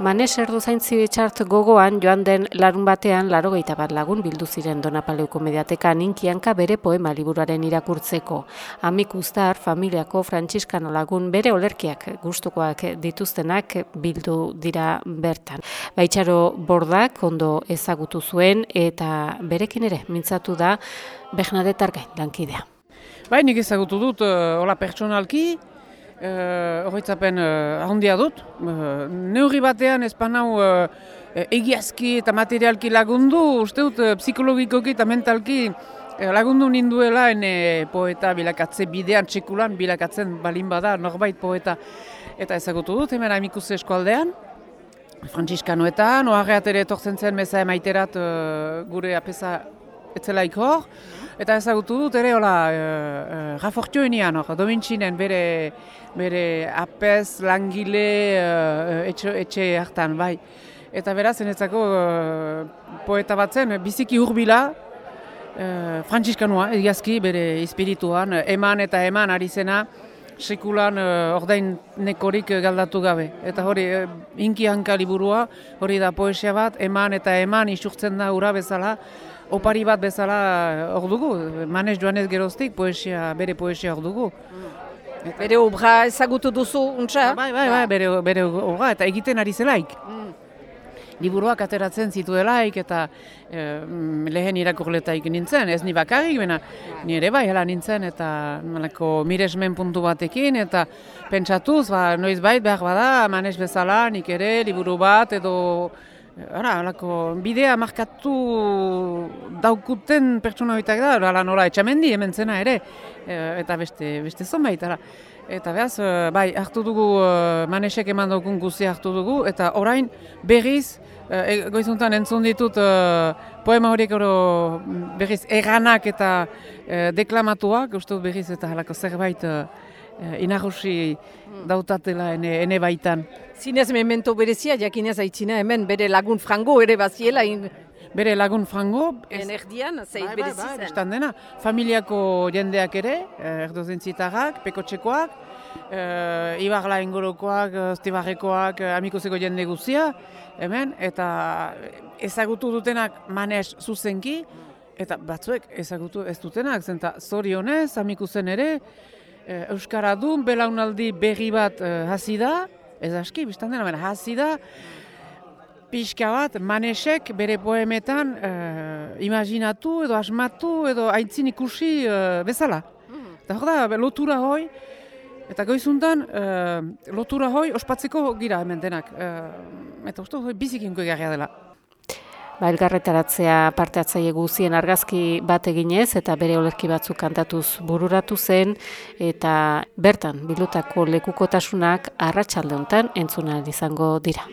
Manes erdu zaintzi bitxart gogoan joan den larun batean laro bat lagun bildu ziren Donapaleuko mediateka ninkianka bere poema liburuaren irakurtzeko. Amik ustar, familiako frantziskano lagun bere olerkiak gustukoak dituztenak bildu dira bertan. Baitxaro bordak ondo ezagutu zuen eta berekin ere mintzatu da Bernadette Argain lankidea. Bai, nik ezagutu dut, uh, hola pertsonalki, Uh, Horritzapen uh, ahondia dut. Uh, neurri batean espanau uh, egiazki eta materialki lagundu, uste dut uh, psikologikoki eta mentalki uh, lagundu ninduela ene poeta bilakatze bidean txekulan bilakatzen balin bada norbait poeta. Eta ezagutu dut, hemen amikuz eskualdean. Frantziskanoetan, oharreat ere etortzen zen meza emaiterat uh, gure apesa etzelaik hor. Eta ezagutu dut ere, hola, uh, uh, hor, bere, bere apez, langile, uh, etxe, etxe hartan, bai. Eta beraz, zenetzako uh, poeta batzen, biziki hurbila, uh, frantziskanoa, egiazki, bere espirituan, eman eta eman ari zena, sekulan uh, ordain nekorik galdatu gabe. Eta hori, uh, inki hanka liburua, hori da poesia bat, eman eta eman isurtzen da ura bezala, opari bat bezala hor dugu, manez joanez geroztik, poesia, bere poesia hor dugu. Eta, bere obra ezagutu duzu, untsa? Bai, bai, bai, bere, bere obra, eta egiten ari zelaik. Mm. Liburuak ateratzen zituelaik eta e, lehen irakurletaik nintzen, ez ni bakarrik, bena ni ere bai hela nintzen eta malako miresmen puntu batekin eta pentsatuz, ba, noiz bait behar bada, manez bezala, nik ere, liburu bat edo Ara, alako, bidea markatu daukuten pertsona horitak da, ala nola etxamendi hemen zena ere, e, eta beste, beste zonbait, ara. Eta behaz, e, bai, hartu dugu, e, manesek eman dukun guzi hartu dugu, eta orain berriz, e, goizuntan entzun ditut poema horiek oro berriz erranak eta deklamatuak, uste berriz eta halako zerbait inahusi hmm. dautatela ene, ene baitan. Zinez memento berezia, jakinez aitzina hemen, bere lagun frango ere baziela. In... Bere lagun frango. Ez... Enerdian, zeit bai, bai, bai, bai dena. Familiako jendeak ere, eh, erdo zentzitarrak, pekotxekoak, uh, ibarla ingorokoak, oztibarrekoak, amikuzeko jende guzia, hemen, eta ezagutu dutenak manez zuzenki, eta batzuek ezagutu ez dutenak, zenta zorionez, amikuzen ere, Eh, Euskaradun belaunaldi berri bat uh, hasi da, ez aski, biztan dena, hasi da, pixka bat, manesek bere poemetan uh, imaginatu edo asmatu edo aintzin ikusi uh, bezala. Mm. Eta hor da, lotura hoi, eta goizuntan, uh, lotura hoi ospatzeko gira hemen denak. Uh, eta uste, bizikinko egarria dela ba, elgarretaratzea parte atzaile guzien argazki bat eginez eta bere olerki batzuk kantatuz bururatu zen eta bertan bilutako lekukotasunak arratsalde hontan entzuna izango dira.